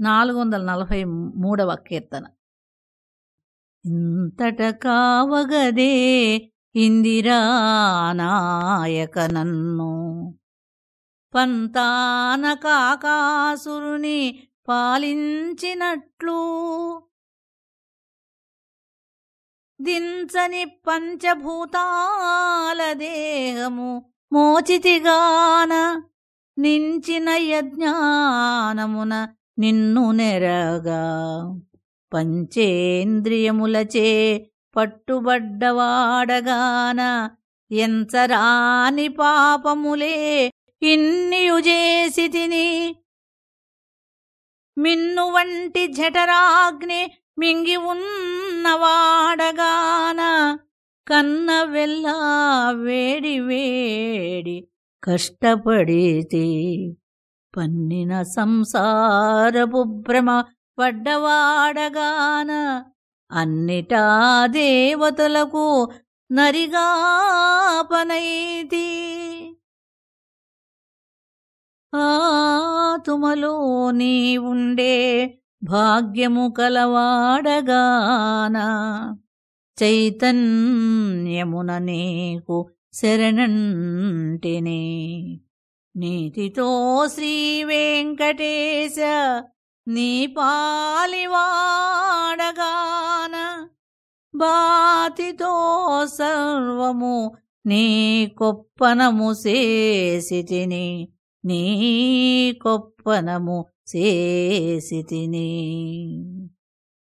నాలుగు వందల నలభై మూడవ కీర్తన. ఇంతట కావగదే ఇందిరా నాయక నన్ను. పంతాన కాకాసురుని పాలించినట్లు. దించని పంచభూతాల దేహము మోచితిగాన. నించిన యజ్ఞానమున నిన్ను నెరగా పంచేంద్రియములచే పట్టుబడ్డవాడగాన ఎంచరాని పాపములే ఇన్నియు చేసి తిని మిన్ను వంటి జఠరాగ్ని మింగి ఉన్నవాడగాన కన్న వెళ్ళా వేడి వేడి కష్టపడితే. పన్నిన సంసారపు భ్రమ పడ్డవాడగాన అన్నిటా దేవతలకు నరిగాపనైతి. ఆ ఆతుమలో నీ ఉండే భాగ్యము కలవాడగాన చైతన్యమున నీకు శరణంటినే. నీతితో శ్రీ వెంకటేశ నీ పాలివాడగాన బాతితో సర్వము నీ కొప్పనము చేసితిని నీ కొప్పనము చేసితిని.